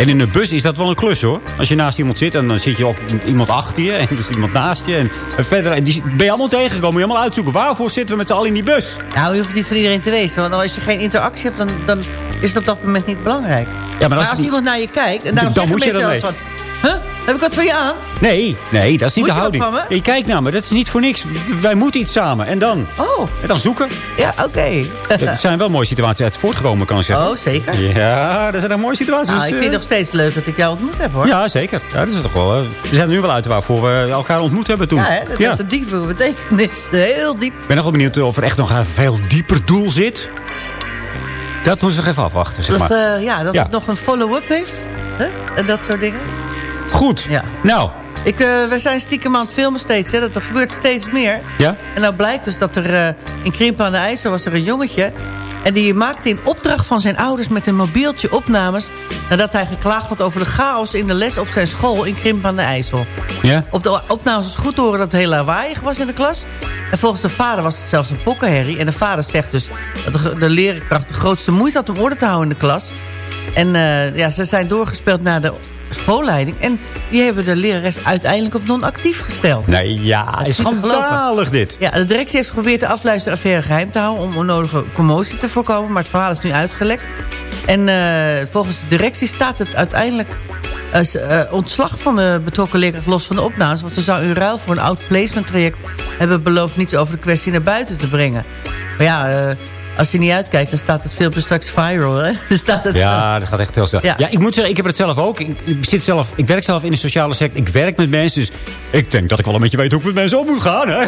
En in een bus is dat wel een klus hoor. Als je naast iemand zit en dan zit je ook iemand achter je. En is iemand naast je. En, en verder, en die ben je allemaal tegengekomen. Moet je allemaal uitzoeken. Waarvoor zitten we met z'n allen in die bus? Nou, je hoeft het niet van iedereen te wezen. Want als je geen interactie hebt, dan, dan is het op dat moment niet belangrijk. maar maar als iemand naar je kijkt... En daarom Dan moet je dat wel eens van... Huh? Heb ik wat voor je aan? Nee, nee, dat is niet Moet de je houding. van me? Je kijkt naar me, dat is niet voor niks. Wij moeten iets samen. En dan? Oh. En dan zoeken. Ja, oké. Er zijn wel mooie situaties uit voortgekomen, kan ik zeggen. Oh, zeker. Ja, dat zijn dan mooie situaties. Nou, Dus, ik eh, vind het nog steeds leuk dat ik jou ontmoet heb, hoor. Ja, zeker. Ja, dat is toch wel, eh, we zijn er nu wel uit waarvoor we elkaar ontmoet hebben toen. Ja, hè, dat heeft een diepe betekenis. Heel diep. Ik ben nog wel benieuwd of er echt nog een veel dieper doel zit. Dat moeten we nog even afwachten, zeg Dat, maar. eh, ja, dat Ja. het nog een follow-up heeft. Hè? En dat soort dingen. Goed. Ja. Nou, Ik, eh, we zijn stiekem aan het filmen steeds. Hè? Dat er gebeurt steeds meer. ja? En nou blijkt dus dat er eh, in Krimpen aan de IJssel was er een jongetje. En die maakte in opdracht van zijn ouders met een mobieltje opnames... nadat hij geklaagd had over de chaos in de les op zijn school in Krimpen aan de IJssel. Ja? Op de opnames was goed te horen dat het heel lawaaiig was in de klas. En volgens de vader was het zelfs een pokkenherrie. En de vader zegt dus dat de, de de grootste moeite had om orde te houden in de klas. En eh, ja, ze zijn doorgespeeld naar de schoolleiding. En die hebben de lerares uiteindelijk op non-actief gesteld. Nee, ja, Dat is schandalig dit. Ja, de directie heeft geprobeerd de afluisteraffaire geheim te houden... om onnodige commotie te voorkomen, maar het verhaal is nu uitgelekt. En eh, volgens de directie staat het uiteindelijk... eh, ontslag van de betrokken leerkracht los van de opnames... want ze zou in ruil voor een oud placement traject... hebben beloofd niets over de kwestie naar buiten te brengen. Maar ja, eh, als je niet uitkijkt... dan staat het filmpje straks viral, hè? *laughs* Dan staat het, Ja, dat gaat echt heel snel. Ja. Ja. ik moet zeggen, ik heb het zelf ook. Ik, ik, zit zelf, ik werk zelf in de sociale sector. Ik werk met mensen, dus ik denk dat ik wel een beetje weet hoe ik met mensen om moet gaan. Hè?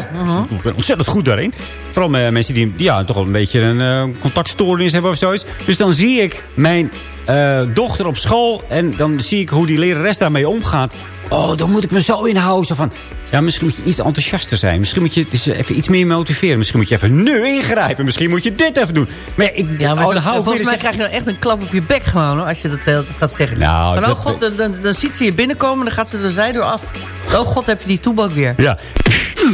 Ik ben ontzettend goed daarin. Vooral met mensen die, ja, toch wel een beetje een eh, contactstoornis hebben of zoiets. Dus dan zie ik mijn eh, dochter op school en dan zie ik hoe die lerares daarmee omgaat. Oh, dan moet ik me zo inhouden. Van, ja, misschien moet je iets enthousiaster zijn. Misschien moet je dus even iets meer motiveren. Misschien moet je even nu ingrijpen. Misschien moet je dit even doen. Maar ja, ik, Ja, maar oh, dan volgens mij krijg je dan echt een klap op je bek gewoon, hoor, als je dat hele tijd gaat zeggen. Nou, oh dat- god, dan, dan, dan ziet ze je binnenkomen, dan gaat ze de zijdoor af. Oh god, heb je die toebak weer. Ja.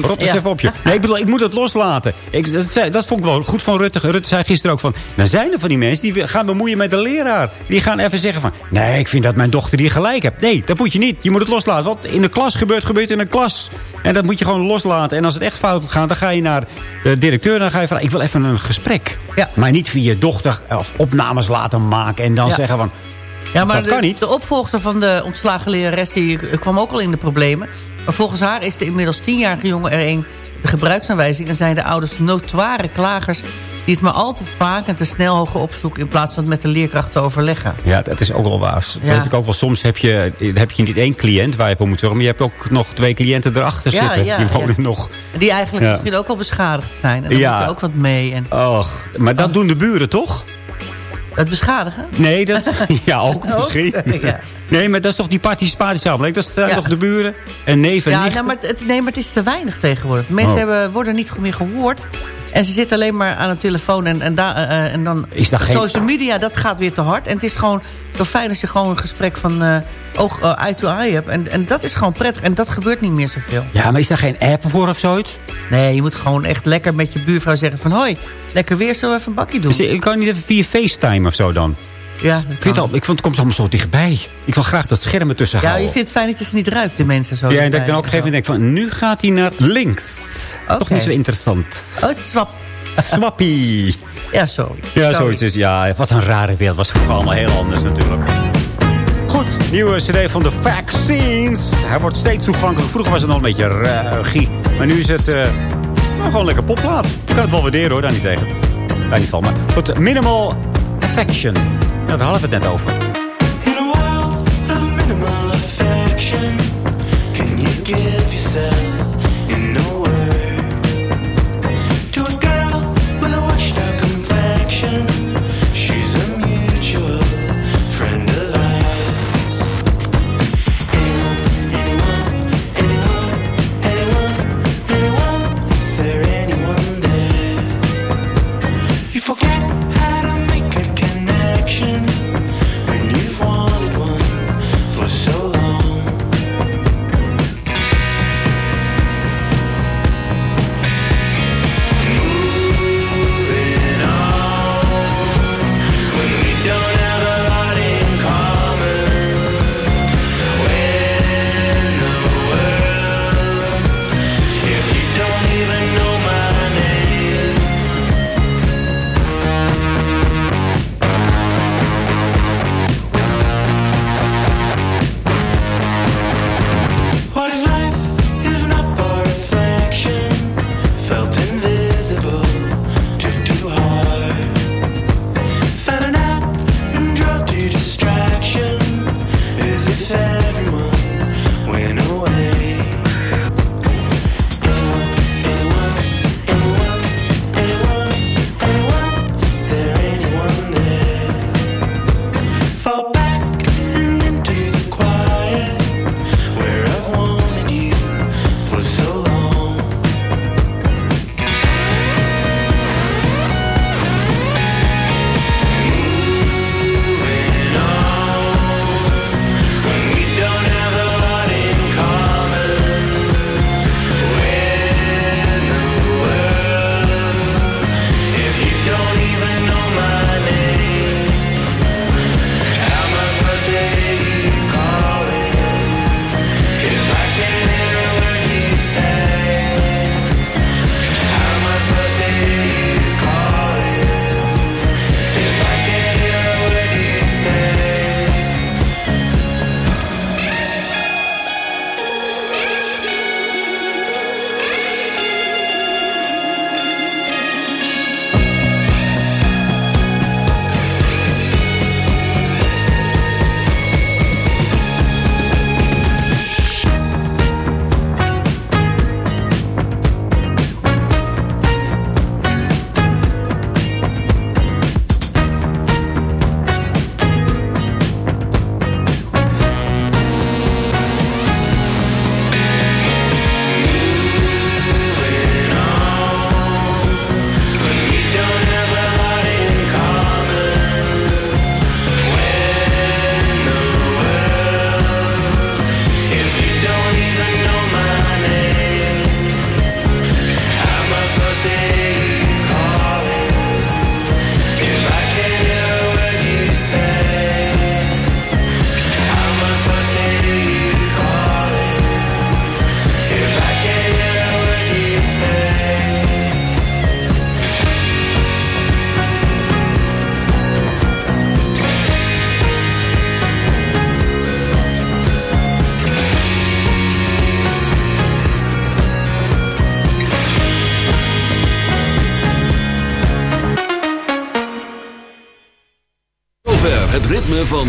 Rot eens Ja. even op je. Nee, ik bedoel, ik moet het loslaten. Ik, dat, zei, dat vond ik wel goed van Rutte. Rutte zei gisteren ook van... Nou zijn er van die mensen die gaan bemoeien met de leraar. Die gaan even zeggen van... Nee, ik vind dat mijn dochter hier gelijk hebt. Nee, dat moet je niet. Je moet het loslaten. Wat in de klas gebeurt, gebeurt in de klas. En dat moet je gewoon loslaten. En als het echt fout gaat, dan ga je naar de directeur... en dan ga je van, ik wil even een gesprek. Ja. Maar niet via je dochter of opnames laten maken... en dan Ja. zeggen van... Ja, maar dat de, kan niet. de opvolger van de ontslagen lerares die eh, kwam ook al in de problemen. Maar volgens haar is de inmiddels tienjarige jongen er een de gebruiksaanwijzing... en zijn de ouders notoire klagers die het maar al te vaak en te snel hoger opzoeken... in plaats van het met de leerkracht te overleggen. Ja, dat is ook wel waar. Ja. ik ook wel. Soms heb je, heb je niet één cliënt waar je voor moet zorgen... maar je hebt ook nog twee cliënten erachter Ja, zitten. ja, die wonen nog. Die eigenlijk misschien ook wel beschadigd zijn. En dan Ja. moet je ook wat mee. En Och, maar dat doen de buren toch? het beschadigen? Nee, dat... *laughs* ja, ook *laughs* misschien. *laughs* Ja. Nee, maar dat is toch die participatiesamenleving? Dat zijn Ja. toch de buren? En neef en Ja, nee maar, het, nee, maar het is te weinig tegenwoordig. Mensen Oh. hebben, worden niet meer gehoord. En ze zitten alleen maar aan de telefoon. En, en, da, eh, eh, en dan Is geen- social media, dat gaat weer te hard. En het is gewoon zo fijn als je gewoon een gesprek van eh, oog, eye to eye hebt. En, en dat is gewoon prettig. En dat gebeurt niet meer zoveel. Ja, maar is daar geen app voor of zoiets? Nee, je moet gewoon echt lekker met je buurvrouw zeggen van... hoi, lekker weer, zullen we even een bakje doen? Ik kan niet even via FaceTime of zo dan? Ja, Ik vind, al, ik vind het komt allemaal zo dichtbij. Ik wil graag dat scherm ertussen ja, houden. je vindt het fijn dat je ze niet ruikt, de mensen zo. Ja, en dat ik dan ook op een gegeven moment denk van... nu gaat hij naar links. Toch niet zo interessant. Oh, swap. Swappie. Ja, zoiets. Ja, Sorry. zoiets is. Ja, wat een rare wereld. Was vroeger allemaal heel anders natuurlijk. Goed, nieuwe cd van de Vaccines. Hij wordt steeds toegankelijk. Vroeger was het nog een beetje ruigie. Maar nu is het eh, nou, gewoon lekker popplaat. Ik kan het wel waarderen hoor, daar niet tegen. Daar niet van, maar goed. Minimal Affection. Ja, daar hadden we het net over. In a world of minimal affection, can you give yourself